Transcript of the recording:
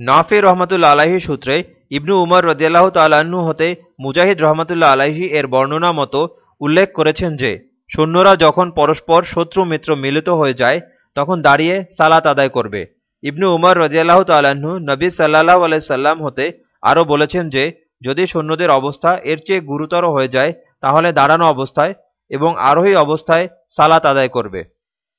নাফি রহমতুল্লা আলাহি সূত্রে ইবনু উমর রদিয়াল্লাহ তাল্লাহ্ন হতে মুজাহিদ রহমতুল্লা আলাহি এর বর্ণনা মতো উল্লেখ করেছেন যে, সৈন্যরা যখন পরস্পর শত্রু মিত্র মিলিত হয়ে যায়, তখন দাঁড়িয়ে সালাত আদায় করবে। ইবনু উমর রদিয়াল্লাহ তাল্লাহ্ন নবী সাল্লাহ আলাইসাল্লাম হতে আরও বলেছেন যে, যদি সৈন্যদের অবস্থা এর চেয়ে গুরুতর হয়ে যায়, তাহলে দাঁড়ানো অবস্থায় এবং আরোহী অবস্থায় সালাত আদায় করবে।